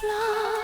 Close.